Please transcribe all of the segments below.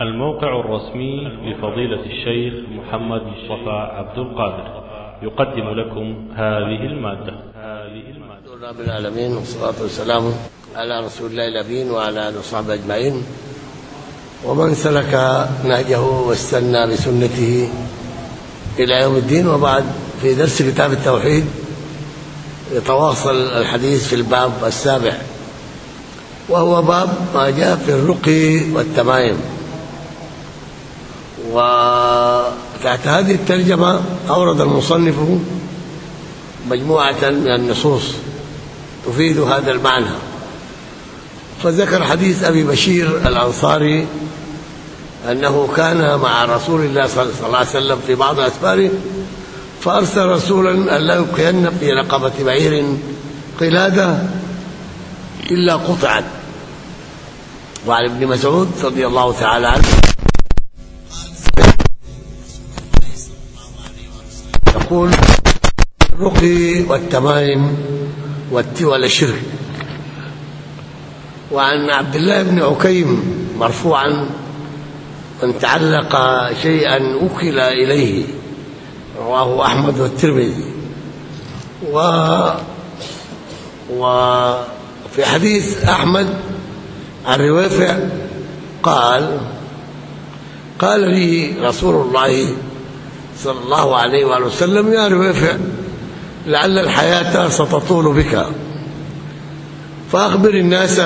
الموقع الرسمي لفضيلة الشيخ محمد مصطفى عبد القادر. يقدم لكم هذه المادة. الحمد لله رب العالمين والصلاة والسلام على رسول الله الأمين وعلى آله وصحبه أجمعين. ومن سلك نهجه واستنى بسنته إلى يوم الدين وبعد في درس كتاب التوحيد يتواصل الحديث في الباب السابع وهو باب ما جاء في الرقي والتمايم وتحت هذه الترجمة أورد المصنف مجموعة من النصوص تفيد هذا المعنى. فذكر حديث أبي بشير الأنصاري أنه كان مع رسول الله صلى الله عليه وسلم في بعض أسفاره فأرسل رسولا أن لا يبقين في رقبة بعير قلادة إلا قطعت وعن ابن مسعود رضي الله تعالى عنه يقول الرقي والتمايم والتولى الشرك وعن عبد الله بن عكيم مرفوعا من تعلق شيئا وكل إليه رواه أحمد والترمذي. و وفي حديث أحمد عن روافع قال قال لي رسول الله صلى الله عليه وآله وسلم يا روافع لعل الحياة ستطول بك. فأخبر الناس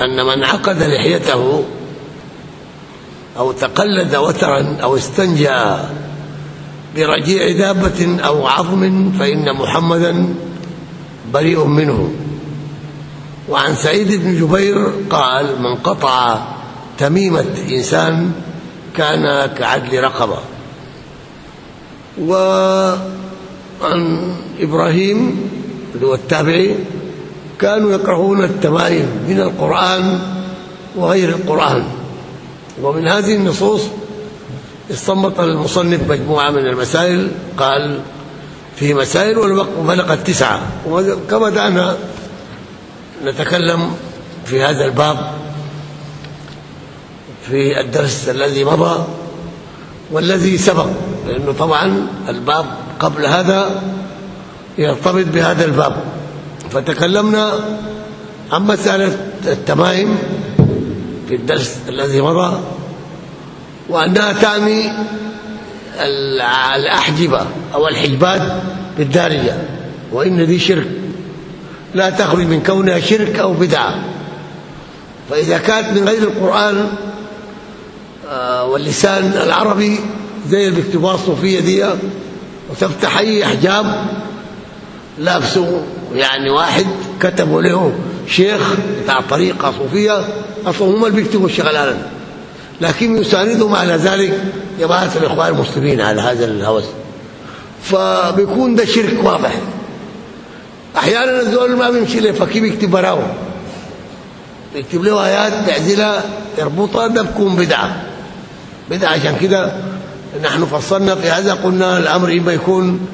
أن من عقد لحيته أو تقلد وترا أو استنجى برجيع دابة أو عظم فإن محمدا بريء منه. وعن سعيد بن جبير قال من قطع تميمة إنسان كان كعدل رقبة. وعن إبراهيم اللي هو التابعي كانوا يكرهون التمائم من القرآن وغير القرآن. ومن هذه النصوص استنبط المصنف مجموعة من المسائل قال في مسائل وبلغت تسعة دعنا نتكلم في هذا الباب في الدرس الذي مضى والذي سبق. لأنه طبعا الباب قبل هذا يرتبط بهذا الباب. فتكلمنا عن مسألة التمائم في الدرس الذي مضى وأنها تعني الأحجبة أو الحجبات بالدارجة وإن دي شرك. لا تخرج من كونها شرك أو بدعة. فإذا كانت من غير القرآن واللسان العربي زي اللي بيكتبوها الصوفية دي وتفتح أي حجاب لابسه. يعني واحد كتبوا له شيخ بتاع طريقة صوفية أصلا هم اللي بيكتبوا الشغلانة لكن يساندهم على ذلك جماعة الإخوان المسلمين على هذا الهوس. فبيكون ده شرك واضح. أحيانا الزول ما بيمشي لفقيه بيكتب براو بيكتب له آيات بيعزلها يربطها ده بكون بدعة. بدعة عشان كده نحن فصلنا في هذا قلنا الأمر إما يكون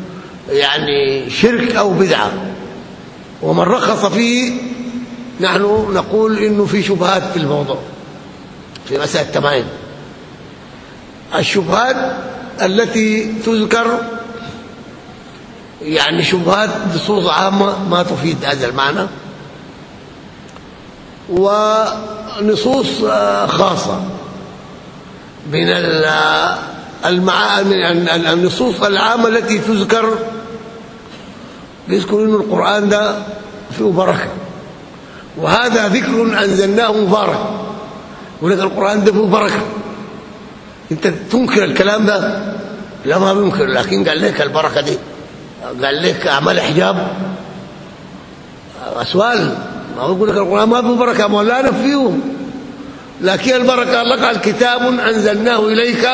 يعني شرك أو بدعة. ومن رخص فيه نحن نقول إنه في شبهات في الموضوع في مسألة التمايم الشبهات التي تذكر يعني شبهات نصوص عامة ما تفيد هذا المعنى. ونصوص خاصة من المعا من النصوص العامة التي تذكر بيذكر انه القرآن ده فيه بركة. وهذا ذكر أنزلناه مبارك. يقول لك القرآن ده فيه بركة. أنت تنكر الكلام ده؟ لا ما بينكر. لكن قال لك البركة دي قال لك اعمل حجاب سؤال ما يقول لك القرآن ما فيه بركة. مولانا فيه لكن البركة الله قال كتاب أنزلناه إليك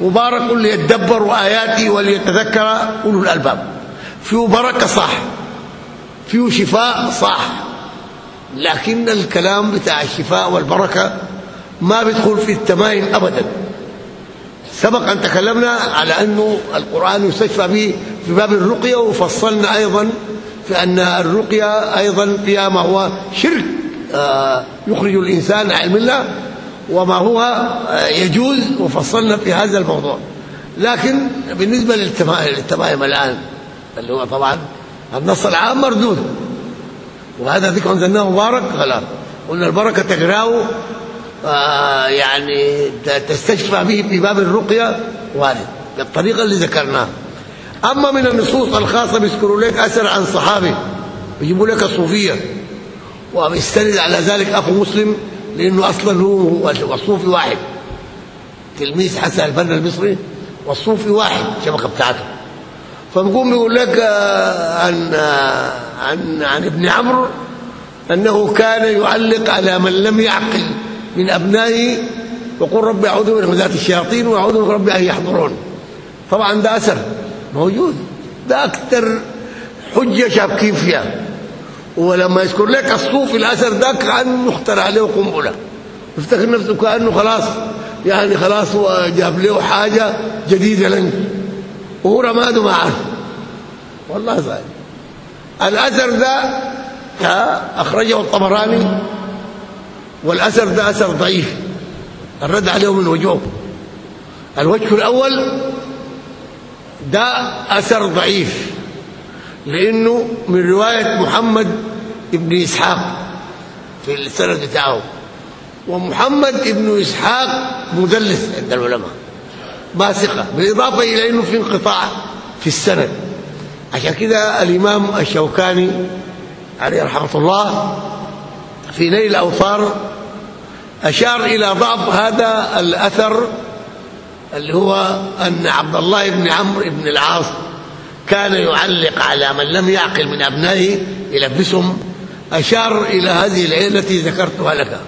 مبارك ليدبروا آياتي وليتذكر أولو الألباب. فيه بركة صح فيه شفاء صح لكن الكلام بتاع الشفاء والبركة ما بيدخل في التمايم ابدا. سبق أن تكلمنا على أنه القرآن يستشفى به في باب الرقية وفصلنا أيضا في أن الرقية أيضا فيها ما هو شرك يخرج الإنسان عن المله وما هو يجوز وفصلنا في هذا الموضوع. لكن بالنسبة للتمائم الآن اللي هو طبعا النص العام مردود. وهذا ذكر أنزلناه مبارك خلاص قلنا البركة تقراه آه يعني تستشفى به في باب الرقية وارد بالطريقة اللي ذكرناها. أما من النصوص الخاصة بيذكروا لك أثر عن صحابي بيجيبوا لك الصوفيه وبيستند على ذلك أخو مسلم لأنه أصلا هو والصوفي واحد. تلميذ حسن البنا المصري والصوفي واحد الشبكه بتاعته. فبقوم بيقول لك عن عن عن ابن عمرو أنه كان يعلق على من لم يعقل من أبنائه وقل رب أعوذ من همزات الشياطين وأعوذ بك رب أن يحضرون. طبعا ده أثر موجود ده أكثر حجة شابكين فيها. ولما يذكر لك الصوفي الأثر ده كأنه اخترع عليه قنبلة. يفتكر نفسه كأنه خلاص يعني خلاص هو جاب له حاجة جديدة لنا وهو رماده ما عارف والله صحيح. الأثر ده أخرجه الطبراني. والأثر ده أثر ضعيف. الرد عليه من وجوه. الوجه الأول ده أثر ضعيف. لأنه من رواية محمد ابن إسحاق في السند بتاعه. ومحمد ابن إسحاق مدلس عند العلماء. ما ثقة بالإضافة إلى إنه في انقطاع في السند. عشان كده الإمام الشوكاني عليه رحمة الله في نيل الاوطار أشار إلى ضعف هذا الأثر اللي هو أن عبد الله بن عمرو بن العاص كان يعلق على من لم يعقل من أبنائه يلبسهم. أشار إلى هذه العيله التي ذكرتها لك.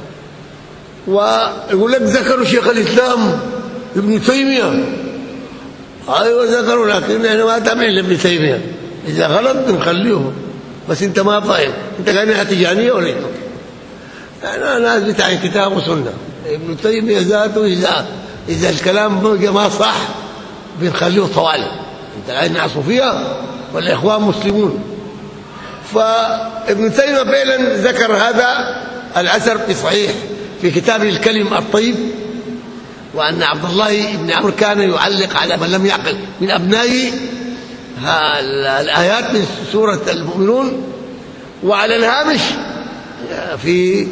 ويقول لك ذكروا شيخ الإسلام ابن تيمية. أيوه ذكروا لكن إحنا ما تابعين لابن تيمية. إذا غلط بنخليه بس أنت ما فاهم. أنت كان تجانيه ولا أنا ناس بتاع كتاب وسنة. ابن تيمية ذاته اذا إذا الكلام ما صح بنخليه طوالي. أنت قاعد مع صوفيه ولا اخوان مسلمون. فابن تيمية فعلا ذكر هذا الأثر في صحيح في كتابه الكلم الطيب وأن عبد الله بن عمرو كان يعلق على من لم يعقل من ابنائه الآيات من سورة المؤمنون. وعلى الهامش في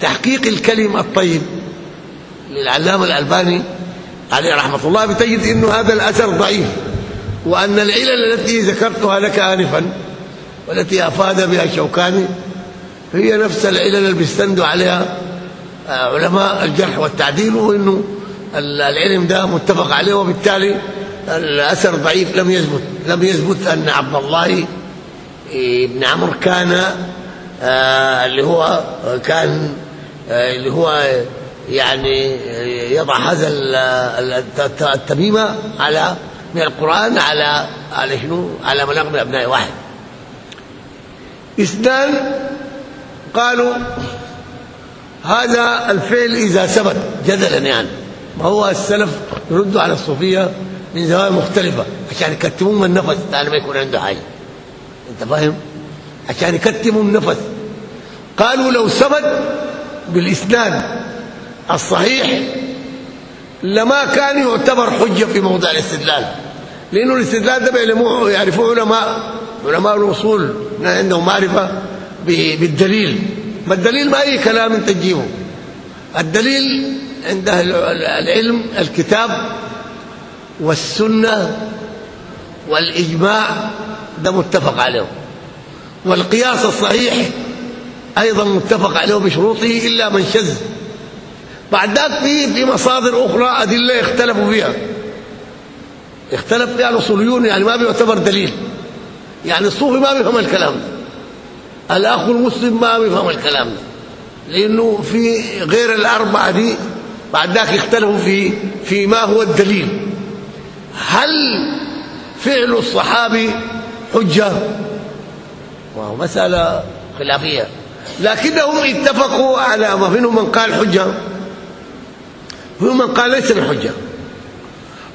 تحقيق الكلم الطيب للعلامة الألباني عليه رحمة الله بتجد إنه هذا الأثر ضعيف. وأن العلل التي ذكرتها لك انفا والتي أفاد بها الشوكاني هي نفس العلل اللي بيستندوا عليها علماء الجرح والتعديل وانه العلم ده متفق عليه وبالتالي الأثر ضعيف. لم يثبت لم يثبت أن عبد الله ابن عمرو كان اللي هو كان اللي هو يعني يضع هذا التميمة على من القرآن على على شنو على مناق من أبناء واحد. اثنان قالوا هذا الفعل إذا ثبت جدلا يعني. ما هو السلف يردوا على الصوفية من زوايا مختلفة. عشان يكتمون من النفس تعالى ما يكون عنده حاجة. أنت فاهم؟ عشان يكتموا النفس قالوا لو ثبت بالاسناد الصحيح لما كان يعتبر حجة في موضع الاستدلال. لأنه الاستدلال ده بيعلموه يعرفوه علماء علماء الأصول. عندهم معرفة بالدليل. ما الدليل ما أي كلام أنت تجيبه. الدليل عند العلم الكتاب والسنة والإجماع ده متفق عليه. والقياس الصحيح أيضا متفق عليه بشروطه إلا من شذ. بعد ذلك في في مصادر أخرى أدلة اختلفوا فيها. اختلف فيها الأصوليون يعني ما بيعتبر دليل. يعني الصوفي ما بيفهم الكلام. ده الأخ المسلم ما بيفهم الكلام. ده لأنه في غير الأربعة دي بعد ذاك اختلفوا في في ما هو الدليل. هل فعل الصحابي حجة؟ وهو مسألة خلافية. لكنهم اتفقوا على ما منهم من قال حجة. ومنهم من قال ليس بحجه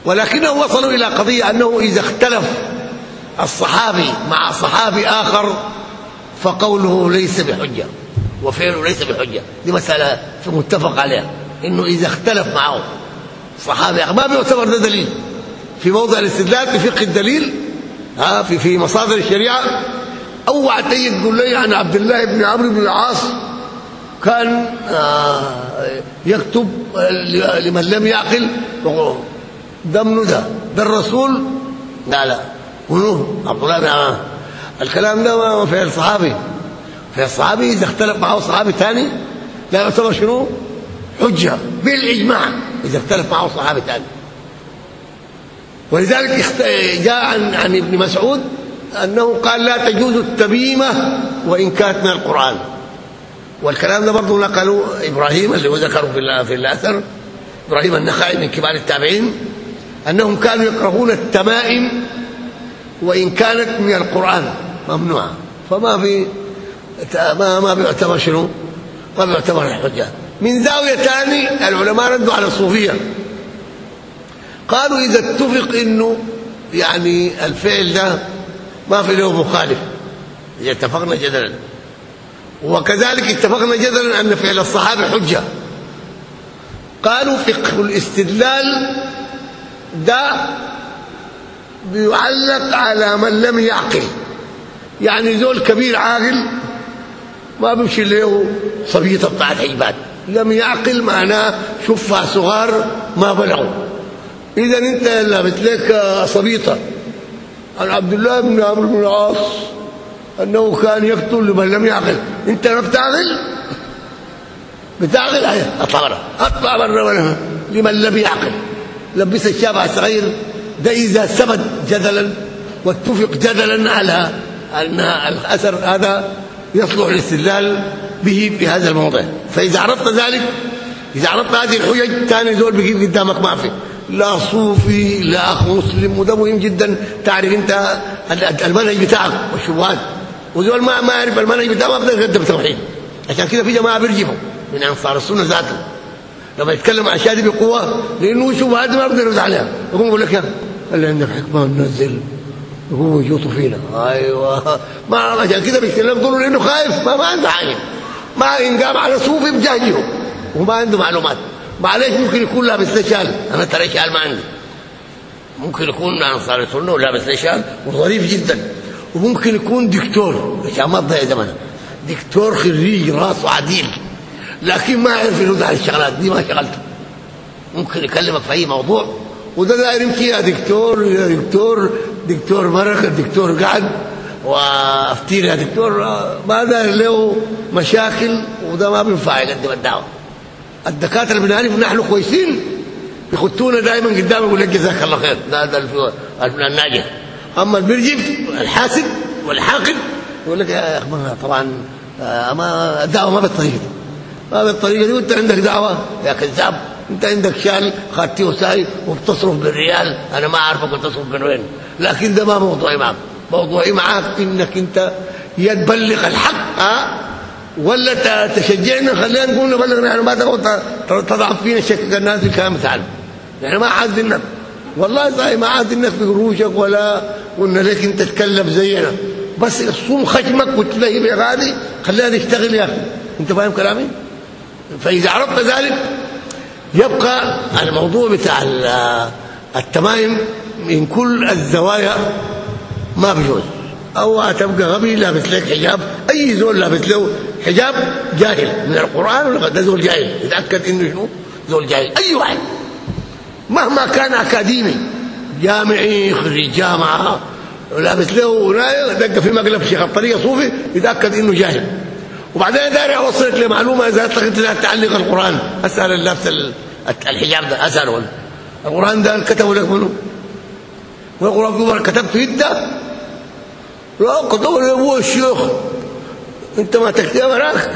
ولكنهم وصلوا إلى قضية أنه إذا اختلف الصحابي مع صحابي آخر فقوله ليس بحجة. وفعله ليس بحجة. دي مسألة متفق عليها. إنه إذا اختلف معه صحابي ما بيعتبر ده دليل. في موضع الاستدلال في فقه الدليل ها في في مصادر الشريعة. أوعى تيجي تقول لي عن عبد الله بن عمرو بن العاص كان آه يكتب لمن لم يعقل ده منو ده؟ الرسول؟ لا لا. منو؟ عبد الله بن عمرو الكلام ده ما في الصحابي. في الصحابي إذا اختلف معه صحابي ثاني لا يعتبر شنو؟ حجة بالإجماع. إذا اختلف معه صحابي ثاني ولذلك جاء عن عن ابن مسعود أنه قال لا تجوز التميمة وإن كانت من القرآن. والكلام ده برضه نقله إبراهيم اللي هو ذكره في في الأثر إبراهيم النخعي من كبار التابعين أنهم كانوا يكرهون التمائم وإن كانت من القرآن ممنوعة فما في ما ما بيعتبر شنو؟ ما بيعتبر الحجه من زاوية ثاني العلماء ردوا على الصوفية. قالوا إذا اتفق إنه يعني الفعل ده ما في له مخالف. إذا اتفقنا جدلا. وكذلك اتفقنا جدلا أن فعل الصحابة حجة. قالوا فقه الاستدلال ده بيعلق على من لم يعقل. يعني زول كبير عاقل ما بيمشي له صبيطه بتاعت عباد لم يعقل معناه شوفها صغار ما بلغوا اذا أنت لابت لك صبيطة. عن عبد الله بن عمرو بن العاص أنه كان يقتل لمن لم يعقل. انت ما بتعقل بتعقل إيه أطلع برا أطلع برا لمن لم يعقل. لبس الشاب الصغير ده إذا ثبت جدلا واتفق جدلا على أن الأثر هذا يصلح الاستدلال به في هذا الموضع. فإذا عرفت ذلك إذا عرفت هذه الحجج ثاني زول بيجيب قدامك ما في لا صوفي لا اخ مسلم وده مهم جدا. تعرف أنت المنهج بتاعك. والشبهات وزول ما ما يعرف المنهج بتاعه ما بيقدر يقدم توحيد عشان كده في جماعة بيرجفوا من انصار السنة ذاته لما يتكلم عن شادي بقوة لأنه شبهات ما بيقدر يرد عليها. يقوم يقول لك يا اللي عندك حكمة ننزل. هو يجوطوا فينا. أيوه. ما عشان كده بيتكلم ضروري لأنه خايف. ما, ما عنده حاجة ما ينقام على صوفي بجهجه وما عنده معلومات. معلش ممكن يكون لابس لشال أنا ترى شال ما عندي. ممكن يكون انصار السنة ولابس لشال وظريف جدا. وممكن يكون دكتور. عشان ما تضيع زمنه دكتور خريج راسه عديل. لكن ما يعرف يرد على الشغلات دي ما شغلته. ممكن يكلمك في أي موضوع. وده داير يمشي يا دكتور يا دكتور دكتور مرق الدكتور قعد. وأفتير يا دكتور ما داير له مشاكل وده ما بينفع يقدم الدعوة. الدكاترة بنعرف نحن كويسين يخطونا دائما قدام يقول لك جزاك الله خير. ده ده الناجح. أما المرجف الحاسد والحاقد يقول لك يا اخوانا طبعا ما الدعوة ما بالطريقة دي. ما بالطريقة دي وأنت عندك دعوة يا كذاب أنت عندك شال خدتيه وساي وبتصرف بالريال أنا ما عارفك بتصرف من وين. لكن ده ما موضوعي معك. موضوعي معاك إنك أنت يا تبلغ الحق ها ولا تشجعنا. خلينا نقول نبلغ نحن ما تضعف فينا شك الناس الكلام بتاعنا نحن ما عايزينك والله زي ما عايزينك في قروشك ولا قلنا لك انت تتكلم زينا. بس صوم خشمك وتلاقي بغادي خلينا نشتغل يا أخي. أنت فاهم كلامي؟ فإذا عرفت ذلك يبقى الموضوع بتاع التمايم من كل الزوايا ما بيجوز أو هتبقى غبي لابس لك حجاب. أي زول لابس له حجاب جاهل. من القرآن ولا ده زول جاهل؟ يتاكد إنه شنو؟ زول جاهل. أي واحد. مهما كان أكاديمي. جامعي خريج جامعة. لابس له دق في مقلب شيخ الطريقة صوفي يتأكد إنه جاهل. وبعدين داري أوصلك لمعلومة إذا انت تعلق القرآن. أسأل اللابس الحجاب ده اساله القرآن ده كتبه لك منه والقران كتبته انت لا كتبه أبوه الشيخ. أنت ما تكتب وراك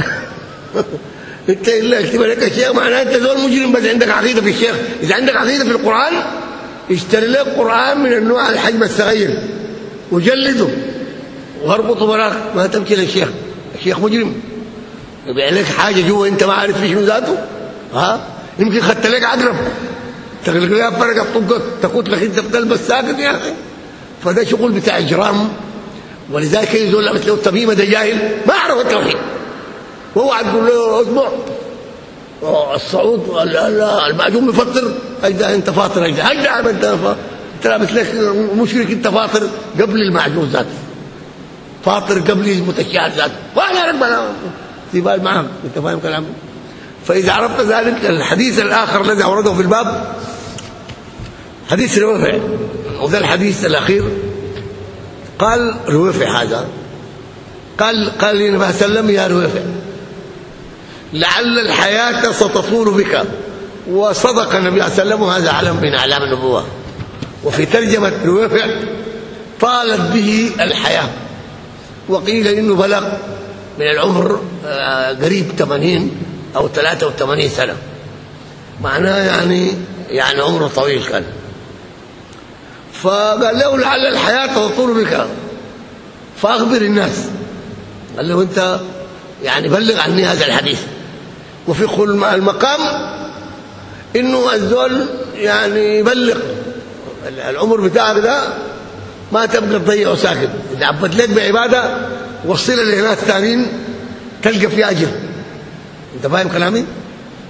أنت إلا اكتب لك الشيخ معناه أنت زول مجرم بس عندك عقيدة في الشيخ. إذا عندك عقيدة في القرآن اشتري لك قرآن من النوع الحجم الصغير وجلده. واربطه وراك ما تمشي للشيخ الشيخ مجرم. يبيع لك حاجة جوا أنت ما عارف في شنو ذاته. ها؟ يمكن خدت لك عقرب تغلق لها فرقه طقك تقول لك إنت بتلبس ساكت يا أخي. فده شغل بتاع إجرام. ولذلك يقول لك لو التميمه ده جاهل ما عرف التوحيد. وهو تقول له اسمع الصعود المعجون مفطر. اجدع انت فاطر اجدع اجدع انت انت لابس لك مشرك انت فاطر قبل المعجون ذاته. فاطر قبل المتشعر ذاته. وانا ربنا في بال معهم انت فاهم كلامي؟ فإذا عرفت ذلك الحديث الآخر الذي أورده في الباب حديث روافع وذا الحديث الأخير. قال روافع هذا. قال قال لي النبي صلى الله عليه وسلم يا روافع لعل الحياة ستطول بك. وصدق النبي صلى الله عليه وسلم وهذا علم من أعلام النبوة. وفي ترجمة روافع طالت به الحياة. وقيل إنه بلغ من العمر آه، قريب 80 أو 83 سنة. معناه يعني يعني عمره طويل كان. فقال له لعل الحياة تطول بك. فأخبر الناس. قال له أنت يعني بلغ عني هذا الحديث. كل المقام إنه الزول يعني يبلغ. العمر بتاعك ده ما تبقى تضيعه ساكت إذا عبد لك بعبادة وصلها لناس ثانيين تلقى فيها أجر. أنت فاهم كلامي؟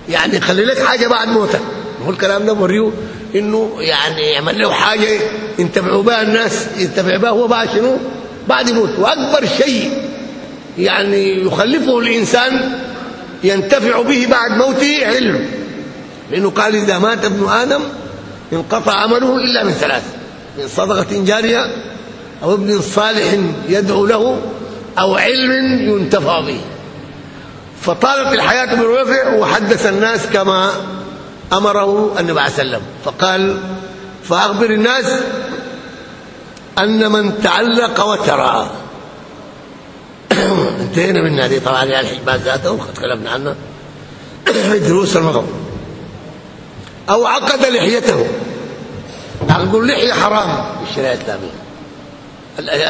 يعني خلي لك حاجة بعد موتك. هو الكلام ده بوريه إنه يعني يعمل له حاجة ينتفعوا بها الناس ينتفع بها هو بعد شنو؟ بعد يموت وأكبر شيء يعني يخلفه الإنسان ينتفع به بعد موته علم. لأنه قال إذا مات ابن آدم انقطع عمله إلا من ثلاث من صدقة جارية أو ابن صالح يدعو له أو علم ينتفع به. فطالت الحياة بالرفع وحدث الناس كما أمره النبي عليه وسلم. فقال فأخبر الناس أن من تعلق وترى انتهينا من هذه طبعا يعني الحجبات ذاته وقد تكلمنا عنها دروس المغرب. أو عقد لحيته. عقد اللحيه حرام. في الشريعة الإسلامية.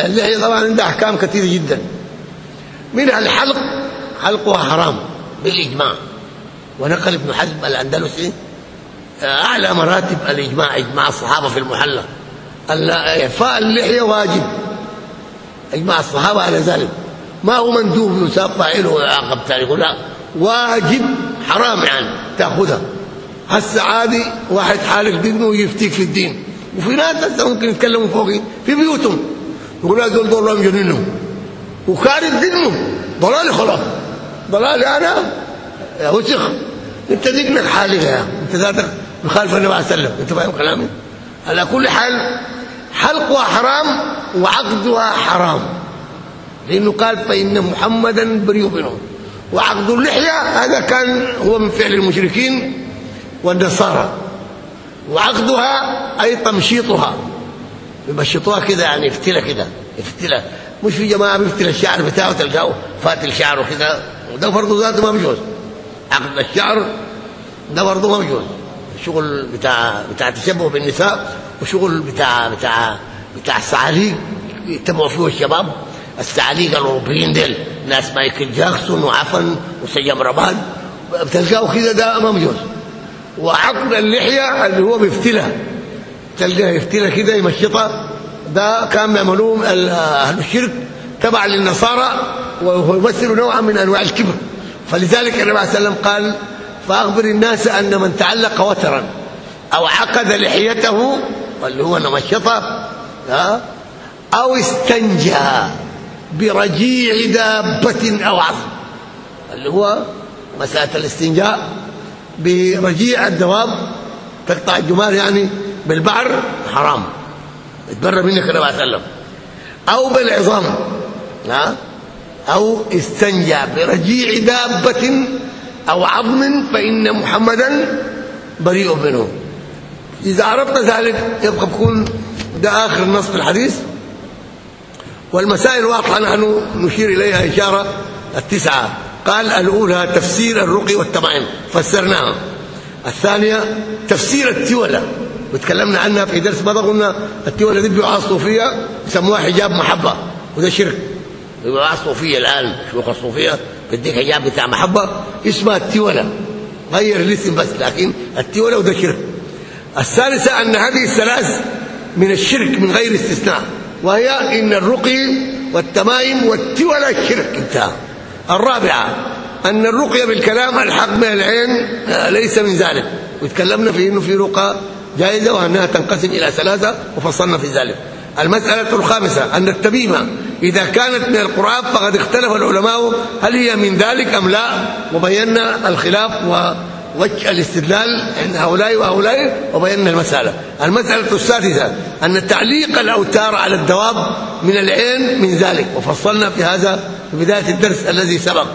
اللحية طبعا عندها أحكام كثيرة جدا. منها الحلق حلقها حرام. بالإجماع. ونقل ابن حزم الأندلسي أعلى مراتب الإجماع إجماع الصحابة في المحلى إعفاء اللحية واجب. إجماع الصحابة على ذلك. ما هو مندوب يساب فاعله ويعاقب تاريخه لا واجب حرام يعني تأخذها. هسه عادي واحد حالق دينه ويفتيك في الدين. وفي ناس هسه ممكن يتكلموا فوقي في بيوتهم. يقول هذول دول الله مجننهم وكارث دينهم ضلالي خلاص. ضلالي أنا. يا وسخ أنت دينك حالق يا أنت ذاتك مخالف النبي عليه وسلم. أنت فاهم كلامي؟ على كل حال حلقها حرام وعقدها حرام. لأنه قال فإن محمدا بريء منهم وعقد اللحية هذا كان هو من فعل المشركين والنصارى. وعقدها أي تمشيطها. يمشطوها كده يعني يفتلها كده يفتلها مش في جماعة بيفتل الشعر بتاعه تلقاه فاتل شعره كده وده برضه ذاته ما بيجوز عقد الشعر ده برضه ما بيجوز الشغل بتاع بتاع التشبه بالنساء وشغل بتاع بتاع بتاع السعاليق يتبعوا فيه الشباب. السعاليق الاوروبيين ديل. ناس مايكل جاكسون وعفن وسجام ربان. بتلقاه كده ده ما بيجوز وعقد اللحية اللي هو بيفتلها. تلقاه يفتلها كده يمشطها. ده كان بيعملوه أهل الشرك تبع للنصارى ويمثل نوعا من أنواع الكبر. فلذلك النبي عليه وسلم قال فأخبر الناس أن من تعلق وترا أو عقد لحيته واللي هو نمشطه أو استنجى. برجيع دابة أو عظم. اللي هو مسألة الاستنجاء. برجيع الدواب تقطع الجمال يعني بالبعر حرام. اتبرى منك النبي عليه وسلم. أو بالعظام. ها؟ أو استنجى برجيع دابة أو عظم فإن محمدا بريء منه. إذا عرفت ذلك يبقى بكون ده آخر نص في الحديث. والمسائل واضحة نحن نشير إليها اشاره التسعة. قال الأولى تفسير الرقي والتمائم فسرناها. الثانية تفسير التوله وتكلمنا عنها في درس مضى قلنا التوله دي بيوعى الصوفية يسموها حجاب محبة وده شرك. بيوعى الصوفية الآن شيوخ الصوفية بديك حجاب بتاع محبة اسمها التوله غير الاسم بس لكن التوله وده شرك. الثالثة أن هذه الثلاث من الشرك من غير استثناء. وهي إن الرقي والتمائم والتوله شرك انتهى الرابعة أن الرقيه بالكلام الحق من العين آه، ليس من ذلك. وتكلمنا في إنه في رقى جائزة وأنها تنقسم إلى ثلاثة وفصلنا في ذلك. المسألة الخامسة أن التميمة إذا كانت من القرآن فقد اختلف العلماء هل هي من ذلك أم لا. وبينا الخلاف ووجه الاستدلال عند هؤلاء وهؤلاء وبينا المسألة. المسألة السادسه أن تعليق الأوتار على الدواب من العين من ذلك وفصلنا في هذا في بداية الدرس الذي سبق.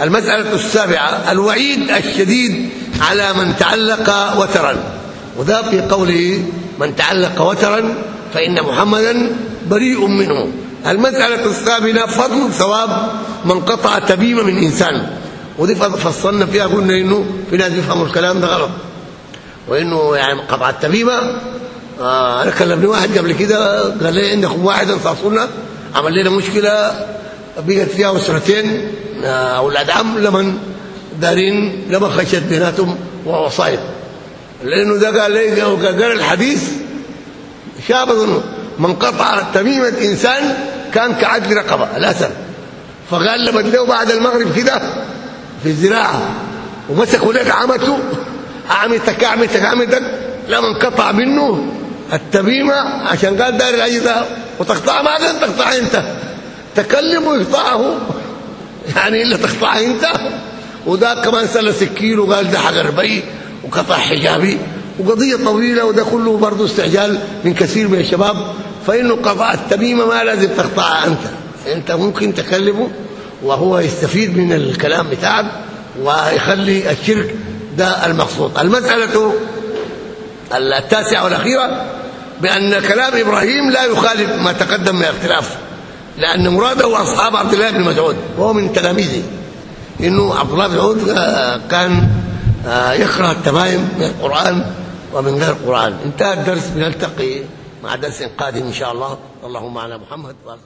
المسألة السابعة الوعيد الشديد على من تعلق وترا. وذا في قوله من تعلق وترا فإن محمدا بريء منه. المسألة الثامنه فضل ثواب من قطع تبيمه من إنسان. ودي فصلنا فيها قلنا إنه في ناس بيفهموا الكلام ده غلط. وإنه يعني قطع التبيمه آه أنا كلمني واحد قبل كده قال لي عندكم واحد انصار سنه عمل لنا مشكلة بقت فيها أسرتين آه أولاد عم لمن دارين لما خشت بيناتهم ووصايا. لأنه ده قال لي قال الحديث شاب من قطع تميمه انسان كان كعدل رقبة الاسد فقال لما له بعد المغرب كده في الزراعة. ومسكوا لك عمته. عمتك عمتك عمتك لما انقطع منه التميمة عشان قال دار العجزه وتقطع ما قال تقطع أنت. تكلم ويقطعه. يعني إلا تقطع أنت. وده كمان سله سكين وقال ده حجر بي وقطع حجابي. وقضية طويلة وده كله برضه استعجال من كثير من الشباب. فإنه قضاء التميمة ما لازم تقطعها أنت. أنت ممكن تكلمه. وهو يستفيد من الكلام بتاعك ويخلي الشرك ده المقصود. المسألة التاسعة والأخيرة بأن كلام إبراهيم لا يخالف ما تقدم من اختلاف لأن مراده أصحاب عبد الله بن مسعود وهو من تلاميذه. إنه عبد الله بن مسعود كان يقرأ التمايم من القرآن ومن غير القرآن. انتهى الدرس بنلتقي مع درس قادم إن شاء الله. اللهم على محمد وعلى